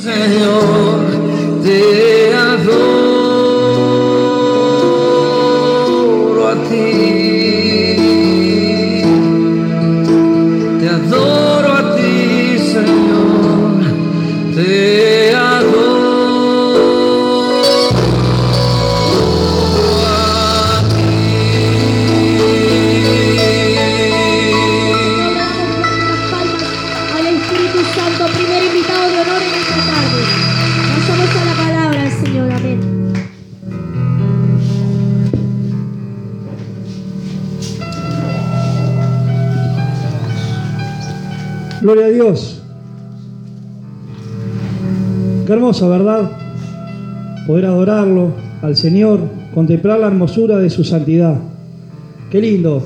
Señor, te hermoso, ¿verdad? Poder adorarlo al Señor, contemplar la hermosura de su santidad. Qué lindo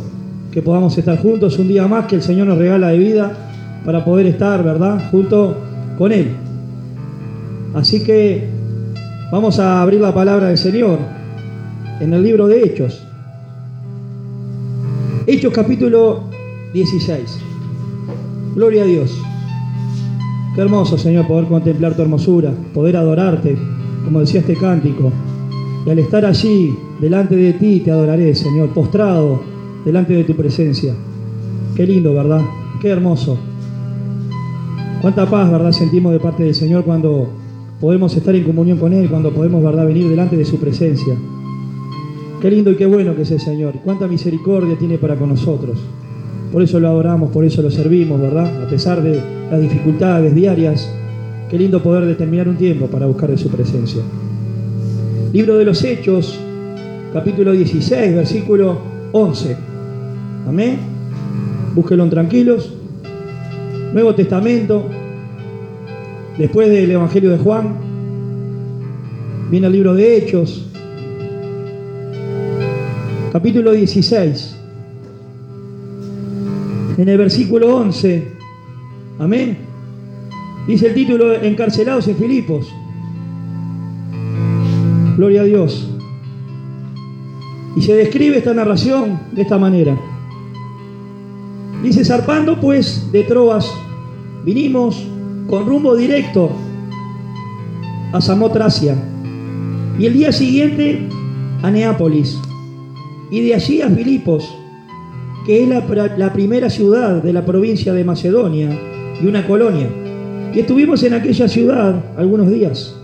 que podamos estar juntos un día más que el Señor nos regala de vida para poder estar, ¿verdad? Junto con Él. Así que vamos a abrir la palabra del Señor en el libro de Hechos. Hechos capítulo 16. Gloria a Dios. Qué hermoso, Señor, poder contemplar tu hermosura, poder adorarte, como decía este cántico. Y al estar allí, delante de ti, te adoraré, Señor, postrado delante de tu presencia. Qué lindo, ¿verdad? Qué hermoso. Cuánta paz, ¿verdad? Sentimos de parte del Señor cuando podemos estar en comunión con Él, cuando podemos, ¿verdad?, venir delante de su presencia. Qué lindo y qué bueno que es el Señor. Cuánta misericordia tiene para con nosotros. Por eso lo adoramos, por eso lo servimos, ¿verdad? A pesar de las dificultades diarias, qué lindo poder determinar un tiempo para buscar de su presencia. Libro de los Hechos, capítulo 16, versículo 11. Amén. Búsquenlo tranquilos. Nuevo Testamento, después del Evangelio de Juan, viene el libro de Hechos, capítulo 16. En el versículo 11, amén, dice el título, encarcelados en Filipos. Gloria a Dios. Y se describe esta narración de esta manera. Dice, zarpando pues de Troas, vinimos con rumbo directo a Samotracia y el día siguiente a Neápolis y de allí a Filipos, que es la, primera ciudad de la provincia de Macedonia y una colonia. Y estuvimos en aquella ciudad algunos días.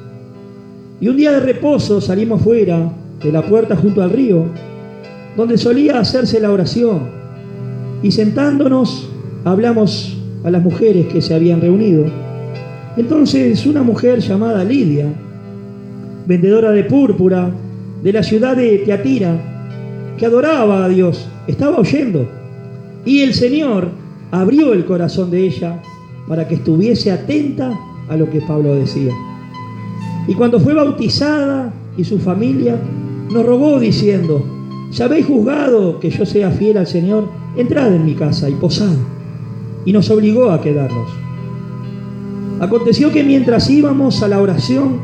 Y un día de reposo salimos fuera de la puerta junto al río, donde solía hacerse la oración. Y sentándonos hablamos a las mujeres que se habían reunido. Entonces una mujer llamada Lidia, vendedora de púrpura de la ciudad de Teatira, que adoraba a Dios, estaba oyendo. Y el Señor abrió el corazón de ella para que estuviese atenta a lo que Pablo decía. Y cuando fue bautizada y su familia, nos rogó diciendo, si habéis juzgado que yo sea fiel al Señor, entrad en mi casa y posad. Y nos obligó a quedarnos. Aconteció que mientras íbamos a la oración,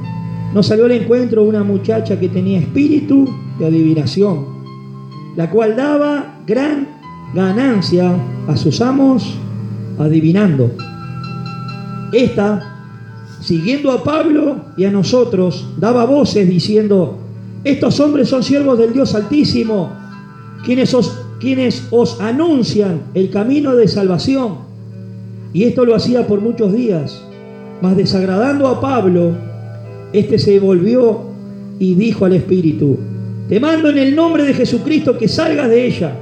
nos salió al encuentro una muchacha que tenía espíritu de adivinación, la cual daba gran ganancia a sus amos adivinando. Esta, siguiendo a Pablo y a nosotros, daba voces diciendo, estos hombres son siervos del Dios Altísimo, quienes os, quienes os anuncian el camino de salvación. Y esto lo hacía por muchos días. Mas desagradando a Pablo, este se volvió y dijo al Espíritu, te mando en el nombre de Jesucristo que salgas de ella.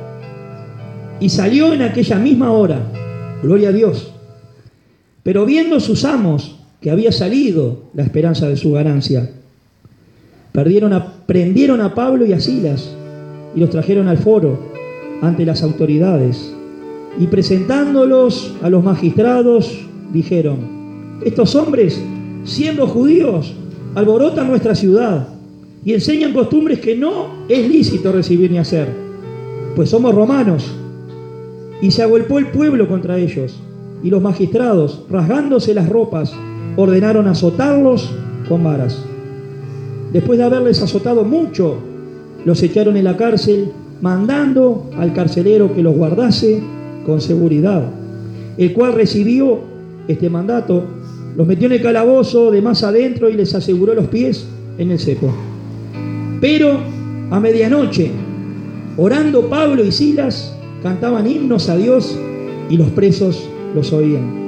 Y salió en aquella misma hora. Gloria a Dios. Pero viendo sus amos que había salido la esperanza de su ganancia, perdieron a- prendieron a Pablo y a Silas y los trajeron al foro ante las autoridades. Y presentándolos a los magistrados, dijeron, estos hombres, siendo judíos, alborotan nuestra ciudad y enseñan costumbres que no es lícito recibir ni hacer, pues somos romanos. Y se agolpó el pueblo contra ellos, y los magistrados, rasgándose las ropas, ordenaron azotarlos con varas. Después de haberles azotado mucho, los echaron en la cárcel, mandando al carcelero que los guardase con seguridad, el cual recibió este mandato los metió en el calabozo de más adentro y les aseguró los pies en el cepo. Pero a medianoche, orando Pablo y Silas, cantaban himnos a Dios y los presos los oían.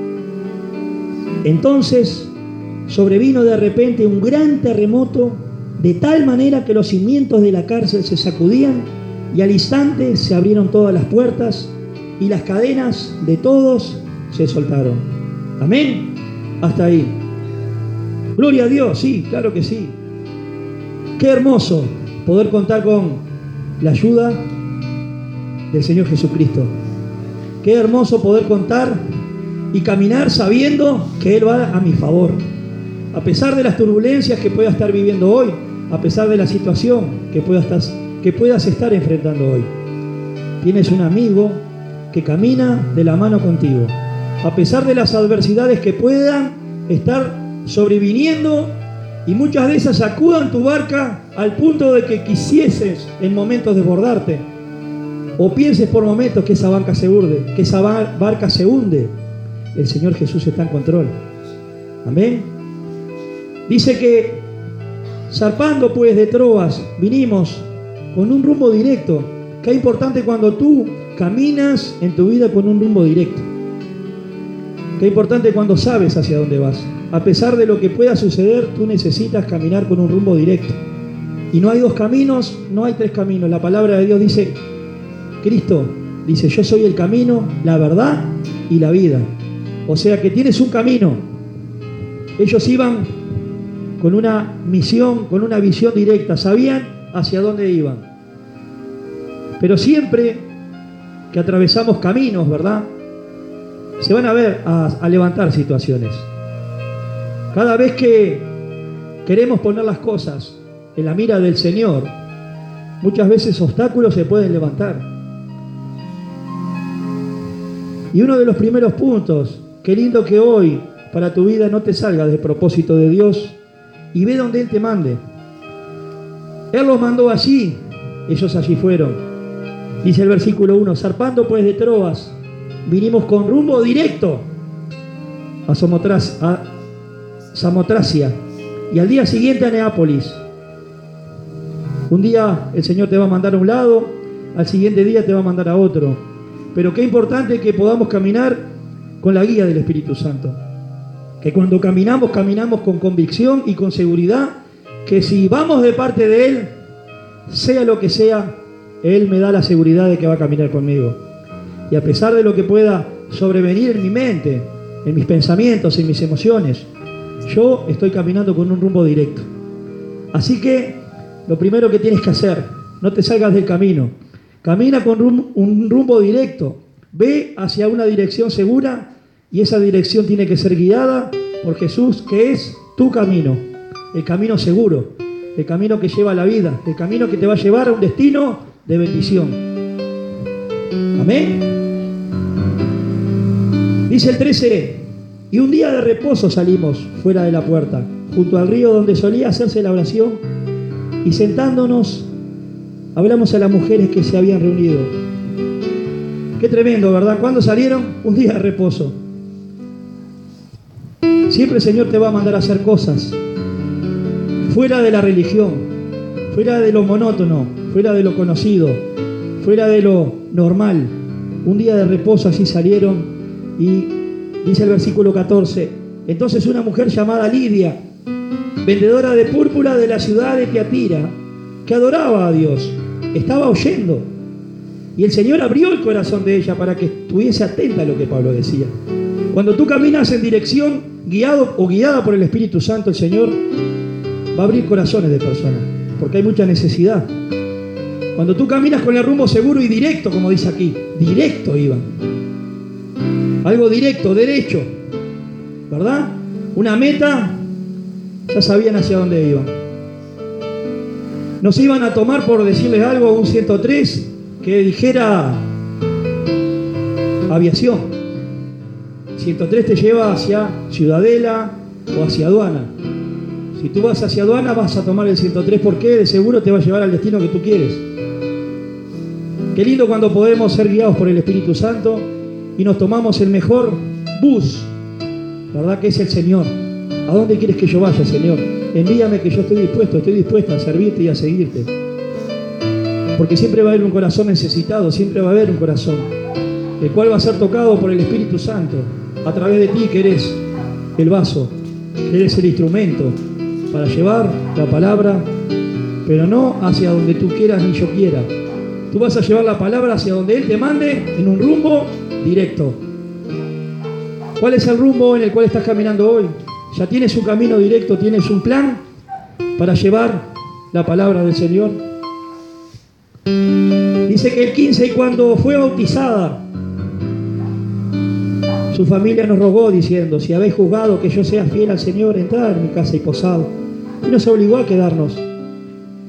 Entonces sobrevino de repente un gran terremoto, de tal manera que los cimientos de la cárcel se sacudían y al instante se abrieron todas las puertas y las cadenas de todos se soltaron. Amén. Hasta ahí. Gloria a Dios, sí, claro que sí. Qué hermoso poder contar con la ayuda del Señor Jesucristo. Qué hermoso poder contar y caminar sabiendo que Él va a mi favor. A pesar de las turbulencias que pueda estar viviendo hoy, a pesar de la situación que, puedas, que puedas estar enfrentando hoy. Tienes un amigo que camina de la mano contigo. A pesar de las adversidades que puedan estar sobreviniendo y muchas de esas sacudan tu barca al punto de que quisieses en momentos desbordarte. O pienses por momentos que esa barca se que esa barca se hunde. El Señor Jesús está en control. Amén. Dice que zarpando pues de Troas, vinimos con un rumbo directo. Qué importante cuando tú caminas en tu vida con un rumbo directo. Qué importante cuando sabes hacia dónde vas. A pesar de lo que pueda suceder, tú necesitas caminar con un rumbo directo. Y no hay dos caminos, no hay tres caminos. La palabra de Dios dice, Cristo dice, yo soy el camino, la verdad y la vida. O sea que tienes un camino. Ellos iban con una misión, con una visión directa, sabían hacia dónde iban. Pero siempre que atravesamos caminos, ¿verdad? Se van a ver a, levantar situaciones. Cada vez que queremos poner las cosas en la mira del Señor, muchas veces obstáculos se pueden levantar. Y uno de los primeros puntos, qué lindo que hoy para tu vida no te salga del propósito de Dios y ve donde Él te mande. Él los mandó allí, ellos allí fueron. Dice el versículo 1, zarpando pues de Troas, vinimos con rumbo directo a, a Samotracia y al día siguiente a Neápolis. Un día el Señor te va a mandar a un lado, al siguiente día te va a mandar a otro. Pero qué importante que podamos caminar con la guía del Espíritu Santo. Que cuando caminamos, caminamos con convicción y con seguridad, que si vamos de parte de Él, sea lo que sea, Él me da la seguridad de que va a caminar conmigo. Y a pesar de lo que pueda sobrevenir en mi mente, en mis pensamientos, en mis emociones, yo estoy caminando con un rumbo directo. Así que lo primero que tienes que hacer, no te salgas del camino. Camina con un rumbo directo. Ve hacia una dirección segura y esa dirección tiene que ser guiada por Jesús, que es tu camino, el camino seguro, el camino que lleva a la vida, el camino que te va a llevar a un destino de bendición. Amén. Dice el 13, y un día de reposo salimos fuera de la puerta, junto al río donde solía hacerse la oración, y sentándonos, hablamos a las mujeres que se habían reunido. Qué tremendo, ¿verdad? ¿Cuándo salieron? Un día de reposo. Siempre el Señor te va a mandar a hacer cosas fuera de la religión, fuera de lo monótono, fuera de lo conocido, fuera de lo normal. Un día de reposo así salieron y dice el versículo 14, entonces una mujer llamada Lidia, vendedora de púrpura de la ciudad de Teatira, que adoraba a Dios, estaba oyendo. Y el Señor abrió el corazón de ella para que estuviese atenta a lo que Pablo decía. Cuando tú caminas en dirección guiado o guiada por el Espíritu Santo, el Señor va a abrir corazones de personas, porque hay mucha necesidad. Cuando tú caminas con el rumbo seguro y directo, como dice aquí, directo iban. Algo directo, derecho, ¿verdad? Una meta, ya sabían hacia dónde iban. Nos iban a tomar por decirles algo un 103 que dijera aviación. 103 te lleva hacia Ciudadela o hacia aduana. Si tú vas hacia aduana vas a tomar el 103 porque de seguro te va a llevar al destino que tú quieres. Qué lindo cuando podemos ser guiados por el Espíritu Santo y nos tomamos el mejor bus ¿verdad? Que es el Señor. ¿A dónde quieres que yo vaya, Señor? Envíame que yo estoy dispuesto, estoy dispuesta a servirte y a seguirte. Porque siempre va a haber un corazón necesitado, siempre va a haber un corazón, el cual va a ser tocado por el Espíritu Santo, a través de ti que eres el vaso, que eres el instrumento para llevar la palabra, pero no hacia donde tú quieras ni yo quiera. Tú vas a llevar la palabra hacia donde Él te mande en un rumbo directo. ¿Cuál es el rumbo en el cual estás caminando hoy? ¿Ya tienes un camino directo? ¿Tienes un plan para llevar la palabra del Señor? Dice que el 15 cuando fue bautizada, su familia nos rogó diciendo, si habéis juzgado que yo sea fiel al Señor, entrad en mi casa y posado. Y nos obligó a quedarnos.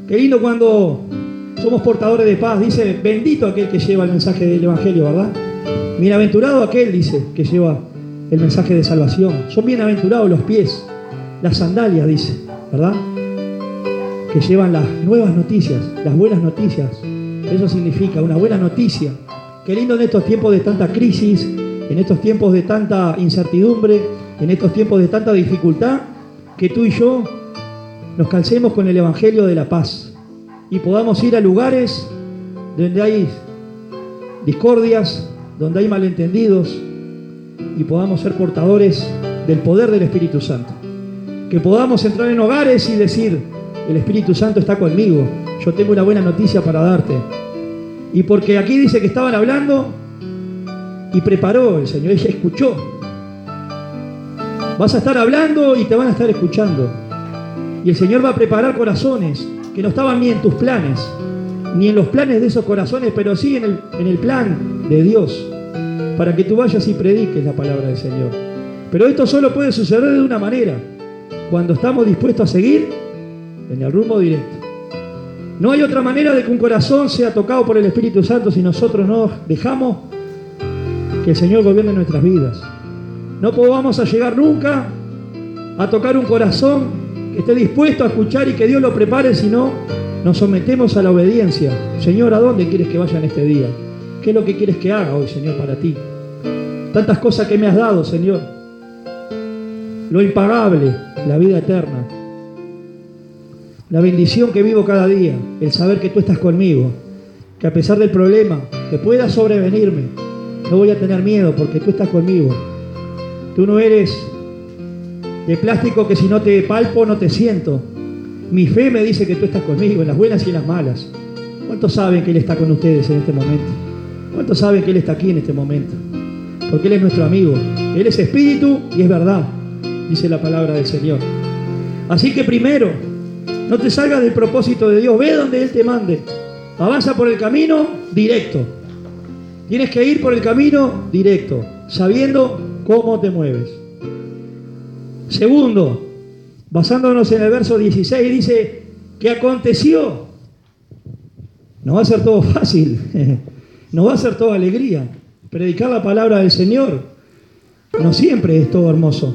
Qué lindo cuando somos portadores de paz. Dice, bendito aquel que lleva el mensaje del Evangelio, ¿verdad? Bienaventurado aquel, dice, que lleva el mensaje de salvación. Son bienaventurados los pies, las sandalias, dice, ¿verdad? Que llevan las nuevas noticias, las buenas noticias. Eso significa una buena noticia. Qué lindo en estos tiempos de tanta crisis, en estos tiempos de tanta incertidumbre, en estos tiempos de tanta dificultad, que tú y yo nos calcemos con el Evangelio de la paz y podamos ir a lugares donde hay discordias, donde hay malentendidos y podamos ser portadores del poder del Espíritu Santo. Que podamos entrar en hogares y decir, el Espíritu Santo está conmigo, yo tengo una buena noticia para darte. Y porque aquí dice que estaban hablando y preparó el Señor, ella escuchó. Vas a estar hablando y te van a estar escuchando. Y el Señor va a preparar corazones que no estaban ni en tus planes, ni en los planes de esos corazones, pero sí en el, en el plan de Dios, para que tú vayas y prediques la palabra del Señor. Pero esto solo puede suceder de una manera, cuando estamos dispuestos a seguir en el rumbo directo. No hay otra manera de que un corazón sea tocado por el Espíritu Santo si nosotros no dejamos que el Señor gobierne nuestras vidas. No podamos llegar nunca a tocar un corazón esté dispuesto a escuchar y que Dios lo prepare, si no, nos sometemos a la obediencia. Señor, ¿a dónde quieres que vaya en este día? ¿Qué es lo que quieres que haga hoy, Señor, para ti? Tantas cosas que me has dado, Señor. Lo impagable, la vida eterna. La bendición que vivo cada día, el saber que tú estás conmigo, que a pesar del problema que pueda sobrevenirme, no voy a tener miedo porque tú estás conmigo. Tú no eres de plástico que si no te palpo no te siento. Mi fe me dice que tú estás conmigo en las buenas y en las malas. ¿Cuántos saben que Él está con ustedes en este momento? ¿Cuántos saben que Él está aquí en este momento? Porque Él es nuestro amigo. Él es espíritu y es verdad, dice la palabra del Señor. Así que primero, no te salgas del propósito de Dios. Ve donde Él te mande. Avanza por el camino directo. Tienes que ir por el camino directo, sabiendo cómo te mueves. Segundo, basándonos en el verso 16, dice que aconteció. No va a ser todo fácil, no va a ser toda alegría. Predicar la palabra del Señor no siempre es todo hermoso.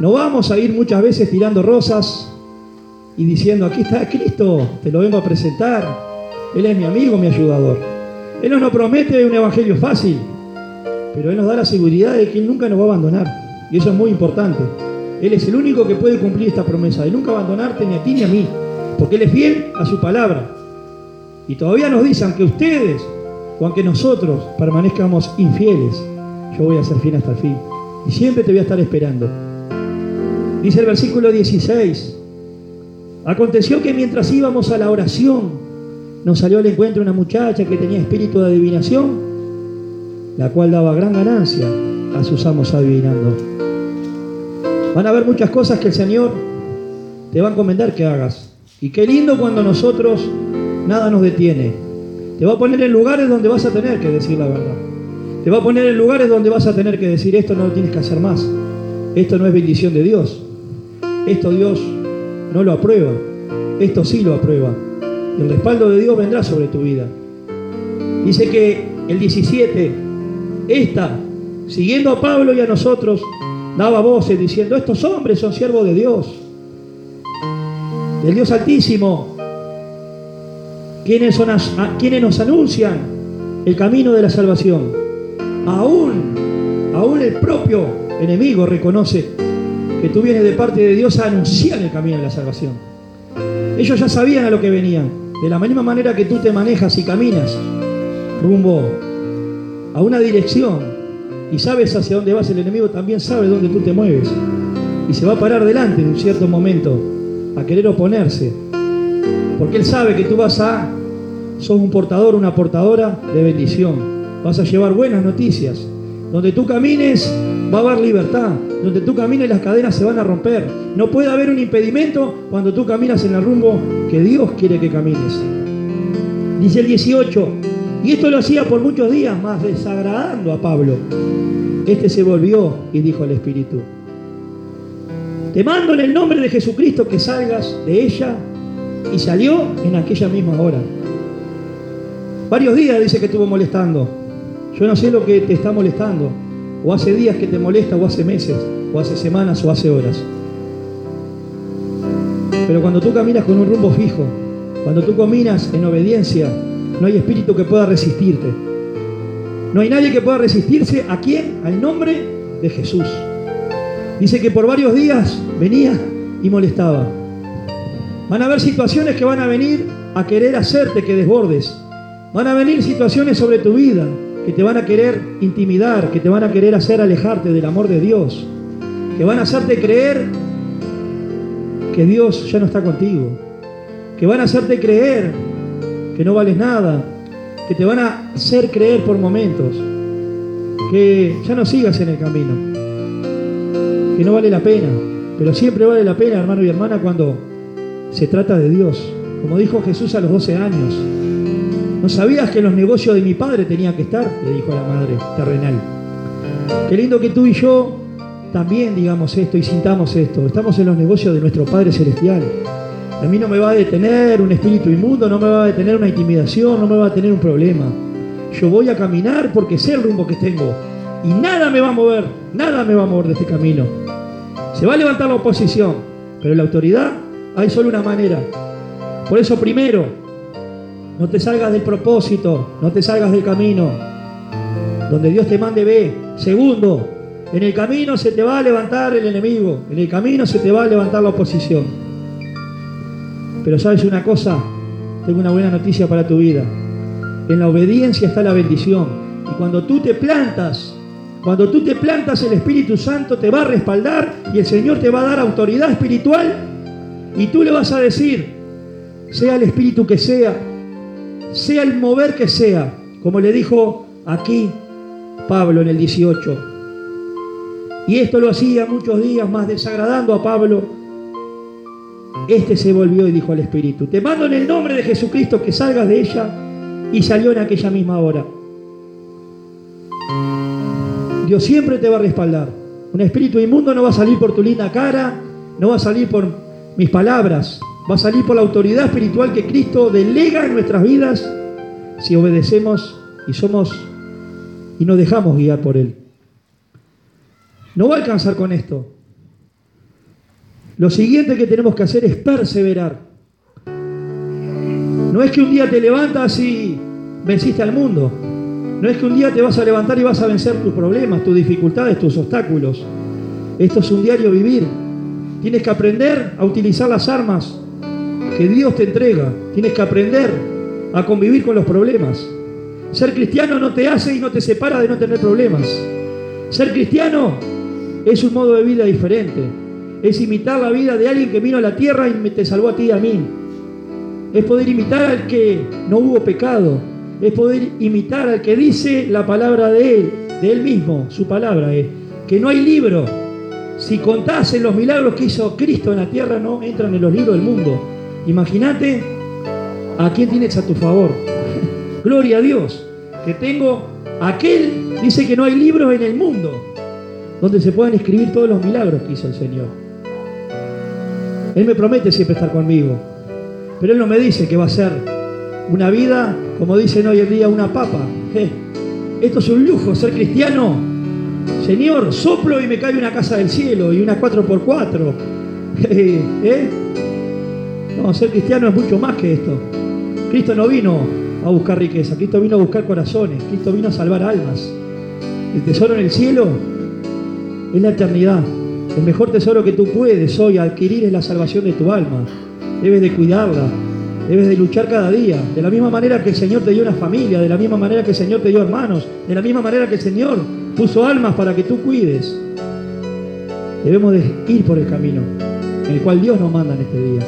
No vamos a ir muchas veces tirando rosas y diciendo, aquí está Cristo, te lo vengo a presentar. Él es mi amigo, mi ayudador. Él no nos promete un evangelio fácil, pero Él nos da la seguridad de que Él nunca nos va a abandonar. Y eso es muy importante. Él es el único que puede cumplir esta promesa de nunca abandonarte ni a ti ni a mí, porque Él es fiel a su palabra. Y todavía nos dicen que ustedes o aunque nosotros permanezcamos infieles, yo voy a ser fiel hasta el fin. Y siempre te voy a estar esperando. Dice el versículo 16, aconteció que mientras íbamos a la oración, nos salió al encuentro una muchacha que tenía espíritu de adivinación, la cual daba gran ganancia a sus amos adivinando. Van a haber muchas cosas que el Señor te va a encomendar que hagas. Y qué lindo cuando nosotros nada nos detiene. Te va a poner en lugares donde vas a tener que decir la verdad. Te va a poner en lugares donde vas a tener que decir esto no lo tienes que hacer más. Esto no es bendición de Dios. Esto Dios no lo aprueba. Esto sí lo aprueba. Y el respaldo de Dios vendrá sobre tu vida. Dice que el 17, esta, siguiendo a Pablo y a nosotros, daba voces diciendo, estos hombres son siervos de Dios, del Dios Altísimo, quienes, nos anuncian el camino de la salvación. Aún, aún el propio enemigo reconoce que tú vienes de parte de Dios a anunciar el camino de la salvación. Ellos ya sabían a lo que venían. De la misma manera que tú te manejas y caminas rumbo a una dirección y sabes hacia dónde vas, el enemigo también sabe dónde tú te mueves. Y se va a parar delante en un cierto momento a querer oponerse. Porque él sabe que tú vas a, sos un portador, una portadora de bendición. Vas a llevar buenas noticias. Donde tú camines va a haber libertad. Donde tú camines las cadenas se van a romper. No puede haber un impedimento cuando tú caminas en el rumbo que Dios quiere que camines. Dice el 18, y esto lo hacía por muchos días más desagradando a Pablo. Este se volvió y dijo al Espíritu, te mando en el nombre de Jesucristo que salgas de ella y salió en aquella misma hora. Varios días dice que estuvo molestando. Yo no sé lo que te está molestando. O hace días que te molesta, o hace meses, o hace semanas, o hace horas. Pero cuando tú caminas con un rumbo fijo, cuando tú caminas en obediencia, no hay espíritu que pueda resistirte. No hay nadie que pueda resistirse a quién? Al nombre de Jesús. Dice que por varios días venía y molestaba. Van a haber situaciones que van a venir a querer hacerte que desbordes. Van a venir situaciones sobre tu vida que te van a querer intimidar, que te van a querer hacer alejarte del amor de Dios, que van a hacerte creer que Dios ya no está contigo, que van a hacerte creer que no vales nada, que te van a hacer creer por momentos que ya no sigas en el camino, que no vale la pena, pero siempre vale la pena, hermano y hermana, cuando se trata de Dios. Como dijo Jesús a los 12 años, ¿no sabías que en los negocios de mi padre tenía que estar? Le dijo a la madre terrenal. Qué lindo que tú y yo también digamos esto y sintamos esto. Estamos en los negocios de nuestro Padre Celestial. A mí no me va a detener un espíritu inmundo, no me va a detener una intimidación, no me va a tener un problema. Yo voy a caminar porque sé el rumbo que tengo. Y nada me va a mover, nada me va a mover de este camino. Se va a levantar la oposición, pero la autoridad hay solo una manera. Por eso primero, no te salgas del propósito, no te salgas del camino. Donde Dios te mande, ve. Segundo, en el camino se te va a levantar el enemigo, en el camino se te va a levantar la oposición. Pero sabes una cosa, tengo una buena noticia para tu vida. En la obediencia está la bendición. Y cuando tú te plantas, cuando tú te plantas, el Espíritu Santo te va a respaldar y el Señor te va a dar autoridad espiritual. Y tú le vas a decir, sea el espíritu que sea, sea el mover que sea, como le dijo aquí Pablo en el 18. Y esto lo hacía muchos días más desagradando a Pablo. Este se volvió y dijo al Espíritu, te mando en el nombre de Jesucristo que salgas de ella y salió en aquella misma hora. Dios siempre te va a respaldar. Un espíritu inmundo no va a salir por tu linda cara, no va a salir por mis palabras, va a salir por la autoridad espiritual que Cristo delega en nuestras vidas si obedecemos y somos y nos dejamos guiar por Él. No va a alcanzar con esto. Lo siguiente que tenemos que hacer es perseverar. No es que un día te levantas y venciste al mundo. No es que un día te vas a levantar y vas a vencer tus problemas, tus dificultades, tus obstáculos. Esto es un diario vivir. Tienes que aprender a utilizar las armas que Dios te entrega. Tienes que aprender a convivir con los problemas. Ser cristiano no te hace y no te separa de no tener problemas. Ser cristiano es un modo de vida diferente. Es imitar la vida de alguien que vino a la tierra y te salvó a ti y a mí. Es poder imitar al que no hubo pecado. Es poder imitar al que dice la palabra de él, de él mismo. Su palabra es que no hay libro. Si contasen los milagros que hizo Cristo en la tierra, no entran en los libros del mundo. Imagínate a quién tienes a tu favor. Gloria a Dios. Que tengo aquel, dice que no hay libros en el mundo donde se puedan escribir todos los milagros que hizo el Señor. Él me promete siempre estar conmigo, pero Él no me dice que va a ser una vida, como dicen hoy en día, una papa. Eh, esto es un lujo, ser cristiano. Señor, soplo y me cae una casa del cielo y una 4x4. ¿Eh? No, ser cristiano es mucho más que esto. Cristo no vino a buscar riqueza, Cristo vino a buscar corazones, Cristo vino a salvar almas. El tesoro en el cielo es la eternidad. El mejor tesoro que tú puedes hoy adquirir es la salvación de tu alma. Debes de cuidarla, debes de luchar cada día. De la misma manera que el Señor te dio una familia, de la misma manera que el Señor te dio hermanos, de la misma manera que el Señor puso almas para que tú cuides. Debemos de ir por el camino en el cual Dios nos manda en este día.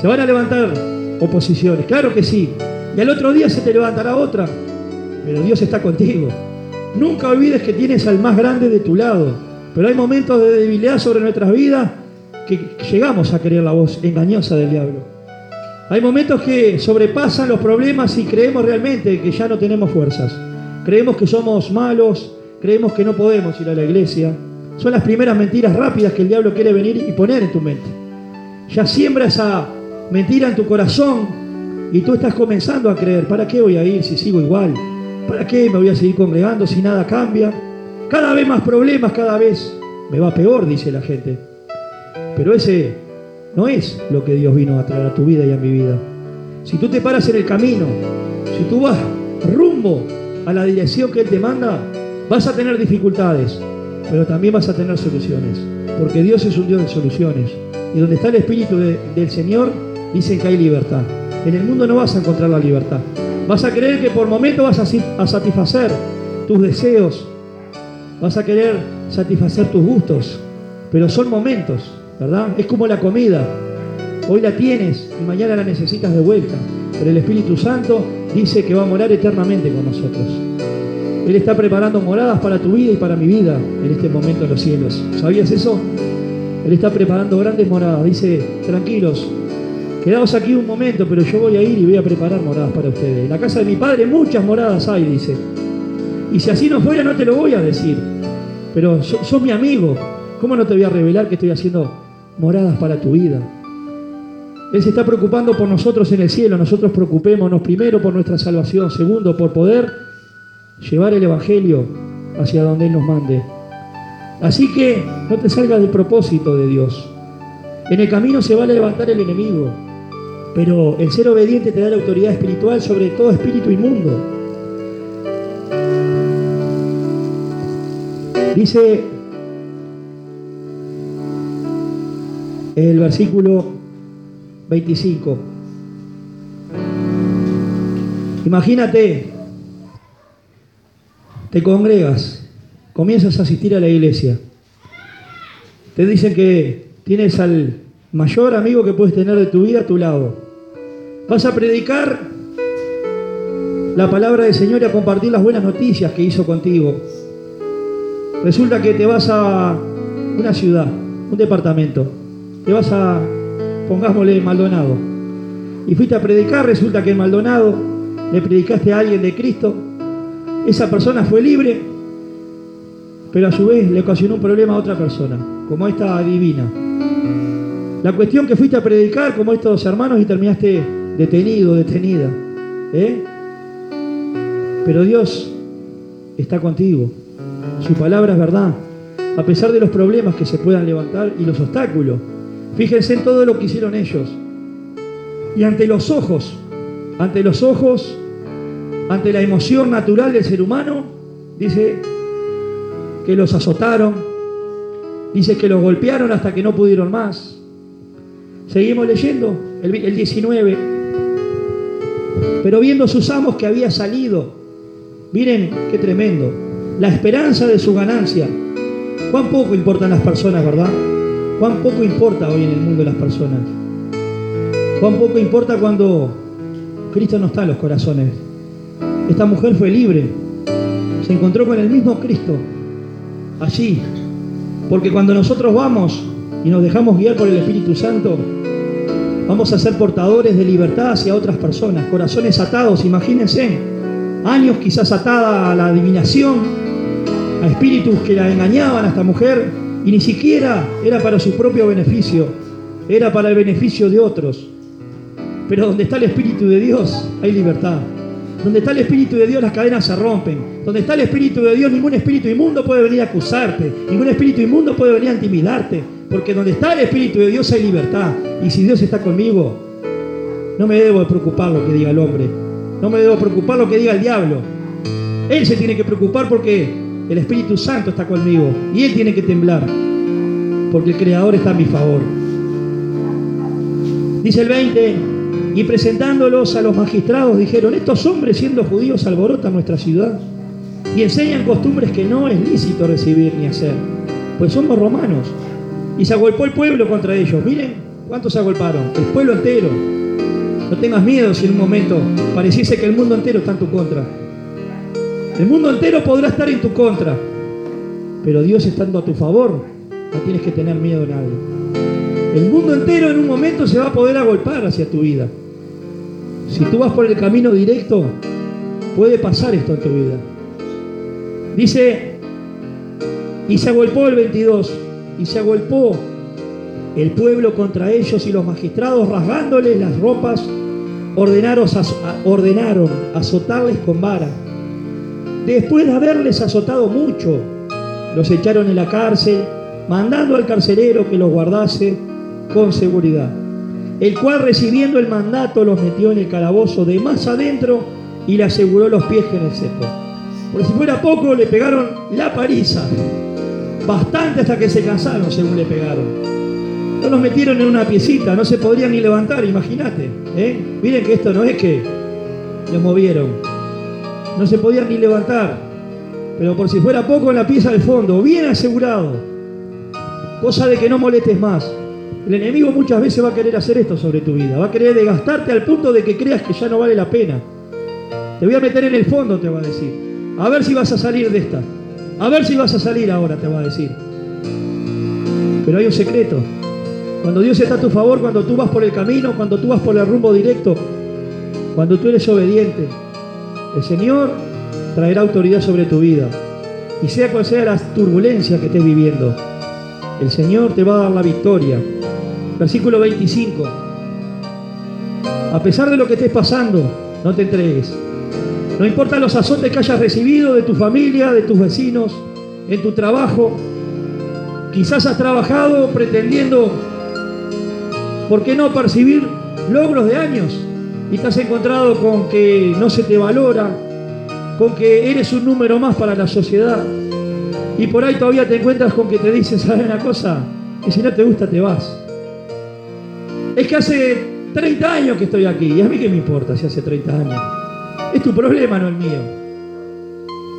Se van a levantar oposiciones, claro que sí. Y al otro día se te levantará otra, pero Dios está contigo. Nunca olvides que tienes al más grande de tu lado. Pero hay momentos de debilidad sobre nuestras vidas que llegamos a creer la voz engañosa del diablo. Hay momentos que sobrepasan los problemas y creemos realmente que ya no tenemos fuerzas. Creemos que somos malos, creemos que no podemos ir a la iglesia. Son las primeras mentiras rápidas que el diablo quiere venir y poner en tu mente. Ya siembra esa mentira en tu corazón y tú estás comenzando a creer, ¿para qué voy a ir si sigo igual? ¿Para qué me voy a seguir congregando si nada cambia? Cada vez más problemas, cada vez me va peor, dice la gente. Pero ese no es lo que Dios vino a traer a tu vida y a mi vida. Si tú te paras en el camino, si tú vas rumbo a la dirección que Él te manda, vas a tener dificultades, pero también vas a tener soluciones. Porque Dios es un Dios de soluciones. Y donde está el Espíritu de- del Señor, dicen que hay libertad. En el mundo no vas a encontrar la libertad. Vas a creer que por momento vas a satisfacer tus deseos, vas a querer satisfacer tus gustos, pero son momentos, ¿verdad? Es como la comida. Hoy la tienes y mañana la necesitas de vuelta, pero el Espíritu Santo dice que va a morar eternamente con nosotros. Él está preparando moradas para tu vida y para mi vida en este momento en los cielos. ¿Sabías eso? Él está preparando grandes moradas. Dice, tranquilos, quedaos aquí un momento, pero yo voy a ir y voy a preparar moradas para ustedes. En la casa de mi padre muchas moradas hay, dice. Y si así no fuera, no te lo voy a decir. Pero so- sos mi amigo. ¿Cómo no te voy a revelar que estoy haciendo moradas para tu vida? Él se está preocupando por nosotros en el cielo. Nosotros preocupémonos primero por nuestra salvación. Segundo, por poder llevar el Evangelio hacia donde Él nos mande. Así que no te salgas del propósito de Dios. En el camino se va a levantar el enemigo, pero el ser obediente te da la autoridad espiritual sobre todo espíritu inmundo. Dice el versículo 25. Imagínate, te congregas, comienzas a asistir a la iglesia. Te dicen que tienes al mayor amigo que puedes tener de tu vida a tu lado. Vas a predicar la palabra del Señor y a compartir las buenas noticias que hizo contigo. Resulta que te vas a una ciudad, un departamento. Te vas a, pongámosle, Maldonado. Y fuiste a predicar, resulta que en Maldonado le predicaste a alguien de Cristo. Esa persona fue libre, pero a su vez le ocasionó un problema a otra persona, como esta divina. La cuestión que fuiste a predicar como estos hermanos y terminaste detenido, detenida. ¿eh? Pero Dios está contigo. Su palabra es verdad. A pesar de los problemas que se puedan levantar y los obstáculos. Fíjense en todo lo que hicieron ellos. Y ante los ojos, ante los ojos, ante la emoción natural del ser humano, dice que los azotaron, dice que los golpearon hasta que no pudieron más. Seguimos leyendo el, el 19. Pero viendo sus amos que había salido, miren qué tremendo, la esperanza de su ganancia. Cuán poco importan las personas, ¿verdad? Cuán poco importa hoy en el mundo las personas. Cuán poco importa cuando Cristo no está en los corazones. Esta mujer fue libre, se encontró con el mismo Cristo allí. Porque cuando nosotros vamos y nos dejamos guiar por el Espíritu Santo, vamos a ser portadores de libertad hacia otras personas, corazones atados, imagínense, años quizás atada a la adivinación, a espíritus que la engañaban a esta mujer y ni siquiera era para su propio beneficio, era para el beneficio de otros. Pero donde está el Espíritu de Dios hay libertad. Donde está el Espíritu de Dios las cadenas se rompen. Donde está el Espíritu de Dios ningún espíritu inmundo puede venir a acusarte. Ningún espíritu inmundo puede venir a intimidarte. Porque donde está el Espíritu de Dios hay libertad. Y si Dios está conmigo, no me debo de preocupar lo que diga el hombre. No me debo preocupar lo que diga el diablo. Él se tiene que preocupar porque El Espíritu Santo está conmigo y Él tiene que temblar, porque el Creador está a mi favor. Dice el 20, y presentándolos a los magistrados dijeron, estos hombres siendo judíos alborotan nuestra ciudad y enseñan costumbres que no es lícito recibir ni hacer, pues somos romanos. Y se agolpó el pueblo contra ellos. Miren cuántos se agolparon, el pueblo entero. No tengas miedo si en un momento pareciese que el mundo entero está en tu contra. El mundo entero podrá estar en tu contra, pero Dios estando a tu favor, no tienes que tener miedo de nadie. El mundo entero en un momento se va a poder agolpar hacia tu vida. Si tú vas por el camino directo, puede pasar esto en tu vida. Dice, y se agolpó el 22, y se agolpó el pueblo contra ellos y los magistrados rasgándoles las ropas ordenaron, ordenaron azotarles con vara. Después de haberles azotado mucho, los echaron en la cárcel, mandando al carcelero que los guardase con seguridad, el cual recibiendo el mandato los metió en el calabozo de más adentro y le aseguró los pies en el cepo. Por si fuera poco, le pegaron la pariza. Bastante hasta que se cansaron, según le pegaron. No los metieron en una piecita, no se podrían ni levantar, imagínate. ¿eh? Miren que esto no es que los movieron. No se podían ni levantar. Pero por si fuera poco, en la pieza del fondo, bien asegurado. Cosa de que no molestes más. El enemigo muchas veces va a querer hacer esto sobre tu vida. Va a querer desgastarte al punto de que creas que ya no vale la pena. Te voy a meter en el fondo, te va a decir. A ver si vas a salir de esta. A ver si vas a salir ahora, te va a decir. Pero hay un secreto. Cuando Dios está a tu favor, cuando tú vas por el camino, cuando tú vas por el rumbo directo, cuando tú eres obediente, el Señor traerá autoridad sobre tu vida. Y sea cual sea la turbulencia que estés viviendo, el Señor te va a dar la victoria. Versículo 25. A pesar de lo que estés pasando, no te entregues. No importa los azotes que hayas recibido de tu familia, de tus vecinos, en tu trabajo. Quizás has trabajado pretendiendo, ¿por qué no percibir logros de años? Y has encontrado con que no se te valora, con que eres un número más para la sociedad. Y por ahí todavía te encuentras con que te dicen, ¿sabes una cosa? Que si no te gusta te vas. Es que hace 30 años que estoy aquí. ¿Y a mí qué me importa si hace 30 años? Es tu problema, no el mío.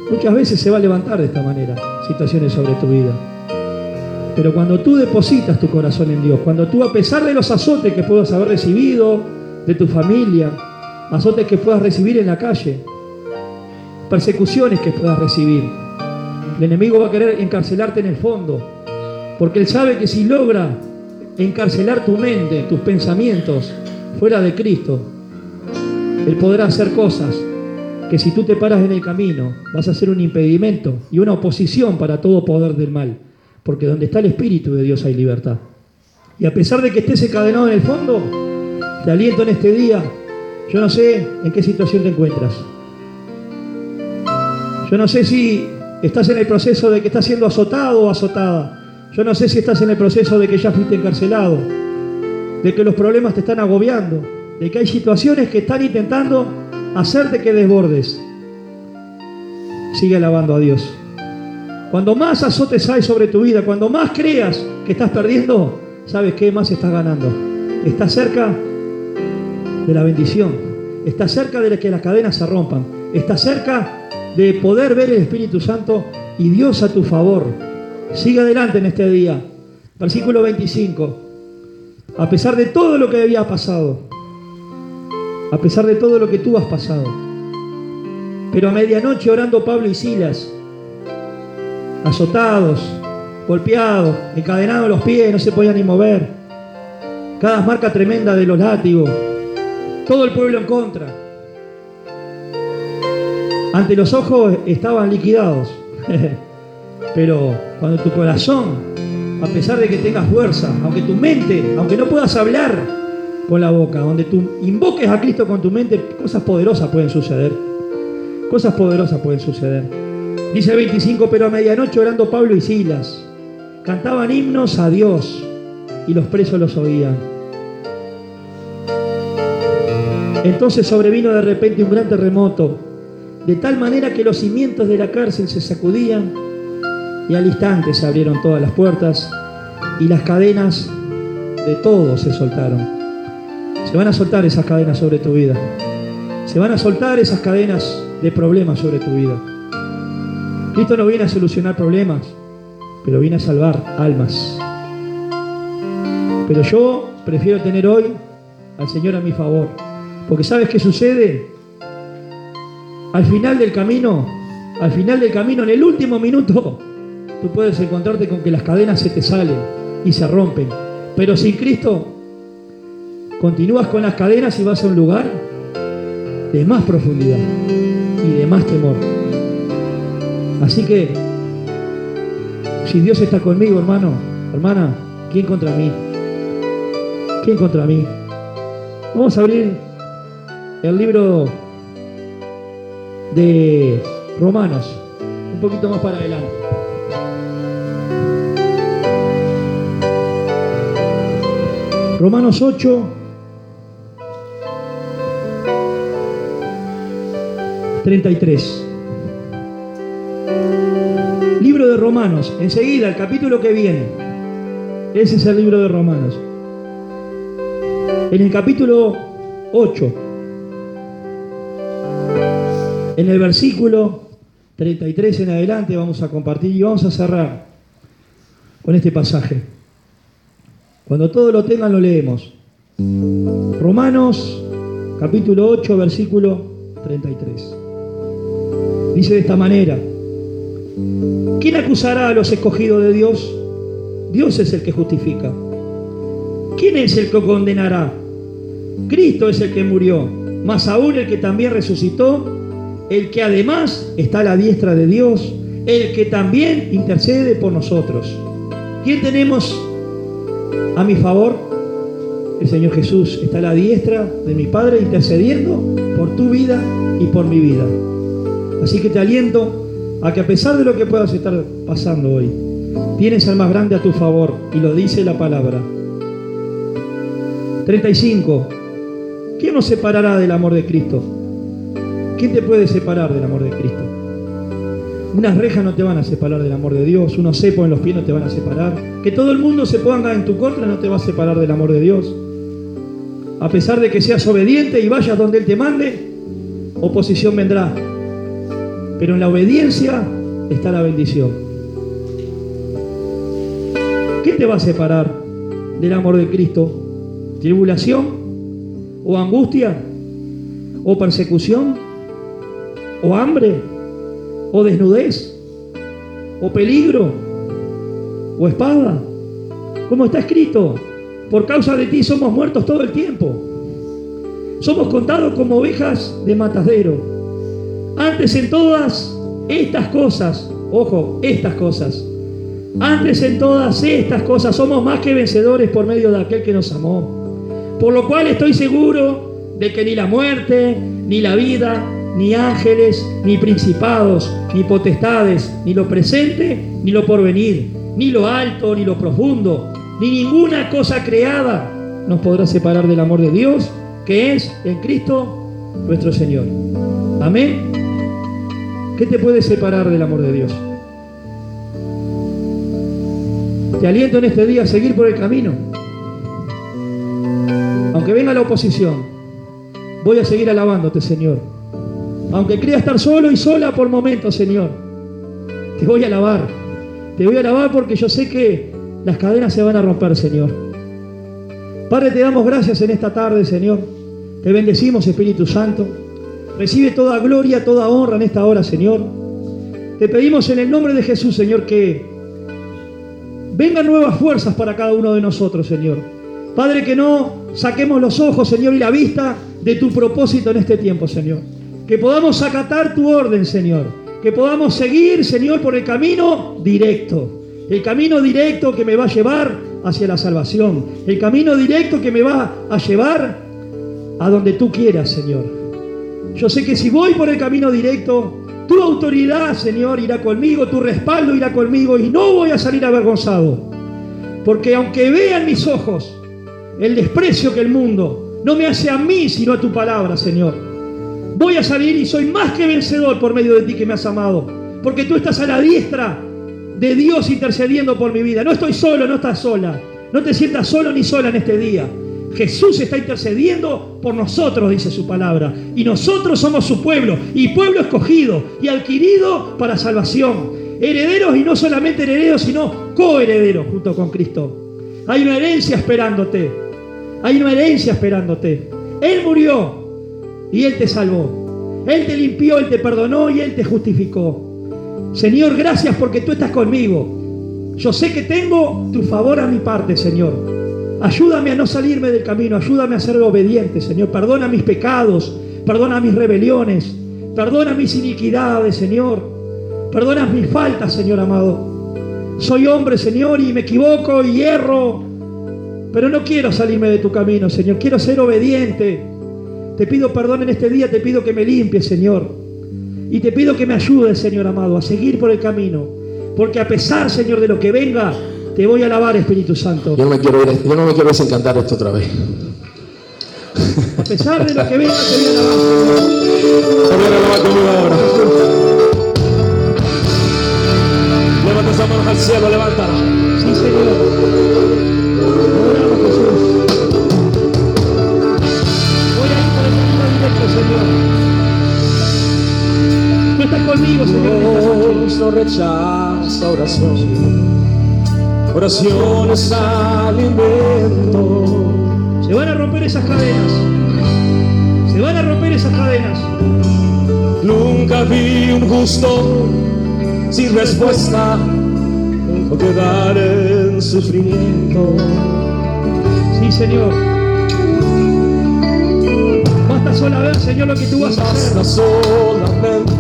Muchas veces se va a levantar de esta manera situaciones sobre tu vida. Pero cuando tú depositas tu corazón en Dios, cuando tú a pesar de los azotes que puedas haber recibido de tu familia, azotes que puedas recibir en la calle, persecuciones que puedas recibir, el enemigo va a querer encarcelarte en el fondo, porque él sabe que si logra encarcelar tu mente, tus pensamientos fuera de Cristo, él podrá hacer cosas que si tú te paras en el camino vas a ser un impedimento y una oposición para todo poder del mal. Porque donde está el Espíritu de Dios hay libertad. Y a pesar de que estés encadenado en el fondo, te aliento en este día. Yo no sé en qué situación te encuentras. Yo no sé si estás en el proceso de que estás siendo azotado o azotada. Yo no sé si estás en el proceso de que ya fuiste encarcelado, de que los problemas te están agobiando, de que hay situaciones que están intentando hacerte que desbordes. Sigue alabando a Dios. Cuando más azotes hay sobre tu vida, cuando más creas que estás perdiendo, ¿sabes qué más estás ganando? Estás cerca de la bendición. Estás cerca de que las cadenas se rompan. Estás cerca de poder ver el Espíritu Santo y Dios a tu favor. Sigue adelante en este día. Versículo 25. A pesar de todo lo que había pasado, a pesar de todo lo que tú has pasado. Pero a medianoche orando Pablo y Silas, azotados, golpeados, encadenados los pies, no se podían ni mover. Cada marca tremenda de los látigos. Todo el pueblo en contra. Ante los ojos estaban liquidados. Pero cuando tu corazón, a pesar de que tengas fuerza, aunque tu mente, aunque no puedas hablar, con la boca, donde tú invoques a Cristo con tu mente, cosas poderosas pueden suceder. Cosas poderosas pueden suceder. Dice el 25, pero a medianoche orando Pablo y Silas, cantaban himnos a Dios y los presos los oían. Entonces sobrevino de repente un gran terremoto de tal manera que los cimientos de la cárcel se sacudían y al instante se abrieron todas las puertas y las cadenas de todos se soltaron. Se van a soltar esas cadenas sobre tu vida. Se van a soltar esas cadenas de problemas sobre tu vida. Cristo no viene a solucionar problemas, pero viene a salvar almas. Pero yo prefiero tener hoy al Señor a mi favor. Porque ¿sabes qué sucede? Al final del camino, al final del camino, en el último minuto, tú puedes encontrarte con que las cadenas se te salen y se rompen. Pero sin Cristo, continúas con las cadenas y vas a un lugar de más profundidad y de más temor. Así que, si Dios está conmigo, hermano, hermana, ¿quién contra mí? ¿Quién contra mí? Vamos a abrir el libro de Romanos, un poquito más para adelante. Romanos 8, 33. Libro de Romanos, enseguida, el capítulo que viene. Ese es el libro de Romanos. En el capítulo 8, en el versículo 33 en adelante vamos a compartir y vamos a cerrar con este pasaje. Cuando todo lo tengan lo leemos. Romanos capítulo 8 versículo 33. Dice de esta manera, ¿quién acusará a los escogidos de Dios? Dios es el que justifica. ¿Quién es el que condenará? Cristo es el que murió, más aún el que también resucitó, el que además está a la diestra de Dios, el que también intercede por nosotros. ¿Quién tenemos a mi favor? El Señor Jesús está a la diestra de mi Padre intercediendo por tu vida y por mi vida. Así que te aliento a que a pesar de lo que puedas estar pasando hoy, tienes al más grande a tu favor y lo dice la palabra. 35. ¿Quién nos separará del amor de Cristo? ¿Quién te puede separar del amor de Cristo? Unas rejas no te van a separar del amor de Dios, unos cepos en los pies no te van a separar. Que todo el mundo se ponga en tu contra no te va a separar del amor de Dios. A pesar de que seas obediente y vayas donde Él te mande, oposición vendrá. Pero en la obediencia está la bendición. ¿Qué te va a separar del amor de Cristo? ¿Tribulación? ¿O angustia? ¿O persecución? ¿O hambre? ¿O desnudez? ¿O peligro? ¿O espada? Como está escrito, por causa de ti somos muertos todo el tiempo. Somos contados como ovejas de matadero. Antes en todas estas cosas, ojo, estas cosas, antes en todas estas cosas somos más que vencedores por medio de aquel que nos amó. Por lo cual estoy seguro de que ni la muerte, ni la vida, ni ángeles, ni principados, ni potestades, ni lo presente, ni lo porvenir, ni lo alto, ni lo profundo, ni ninguna cosa creada nos podrá separar del amor de Dios, que es en Cristo nuestro Señor. Amén. ¿Qué te puede separar del amor de Dios? Te aliento en este día a seguir por el camino. Aunque venga la oposición, voy a seguir alabándote, Señor. Aunque crea estar solo y sola por momentos, Señor, te voy a alabar. Te voy a alabar porque yo sé que las cadenas se van a romper, Señor. Padre, te damos gracias en esta tarde, Señor. Te bendecimos, Espíritu Santo. Recibe toda gloria, toda honra en esta hora, Señor. Te pedimos en el nombre de Jesús, Señor, que vengan nuevas fuerzas para cada uno de nosotros, Señor. Padre, que no saquemos los ojos, Señor, y la vista de tu propósito en este tiempo, Señor. Que podamos acatar tu orden, Señor. Que podamos seguir, Señor, por el camino directo. El camino directo que me va a llevar hacia la salvación. El camino directo que me va a llevar a donde tú quieras, Señor. Yo sé que si voy por el camino directo, tu autoridad, Señor, irá conmigo, tu respaldo irá conmigo y no voy a salir avergonzado. Porque aunque vean mis ojos el desprecio que el mundo no me hace a mí, sino a tu palabra, Señor. Voy a salir y soy más que vencedor por medio de ti que me has amado. Porque tú estás a la diestra de Dios intercediendo por mi vida. No estoy solo, no estás sola. No te sientas solo ni sola en este día. Jesús está intercediendo por nosotros, dice su palabra. Y nosotros somos su pueblo, y pueblo escogido y adquirido para salvación. Herederos y no solamente herederos, sino coherederos junto con Cristo. Hay una herencia esperándote. Hay una herencia esperándote. Él murió y Él te salvó. Él te limpió, Él te perdonó y Él te justificó. Señor, gracias porque tú estás conmigo. Yo sé que tengo tu favor a mi parte, Señor. Ayúdame a no salirme del camino, ayúdame a ser obediente, Señor. Perdona mis pecados, perdona mis rebeliones, perdona mis iniquidades, Señor. Perdona mis faltas, Señor amado. Soy hombre, Señor, y me equivoco y hierro, pero no quiero salirme de tu camino, Señor. Quiero ser obediente. Te pido perdón en este día, te pido que me limpies, Señor. Y te pido que me ayudes, Señor amado, a seguir por el camino. Porque a pesar, Señor, de lo que venga, te voy a alabar, Espíritu Santo. Yo no me quiero, ir- yo no me quiero desencantar esto otra vez. A pesar de lo que venga, te voy a alabar. ¿Quién viene a alabar conmigo ahora? Levanta esa mano al cielo, levántala. Sí, Señor. Señor. Tú estás conmigo, Señor. Dios no rechaza oración. Oración es alimento. Se van a romper esas cadenas. Se van a romper esas cadenas. Nunca vi un justo sin respuesta o quedar en sufrimiento. Sí, Señor. Basta solo ver, Señor, lo que tú vas a hacer. Solamente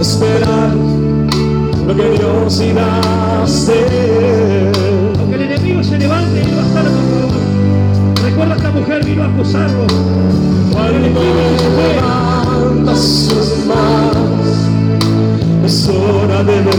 esperar lo que Dios irá a hacer. Aunque el enemigo se levante, Él va a estar a tu favor. Recuerda, esta mujer vino a acusarlo. Cuando levantas sus manos, es hora de vencer,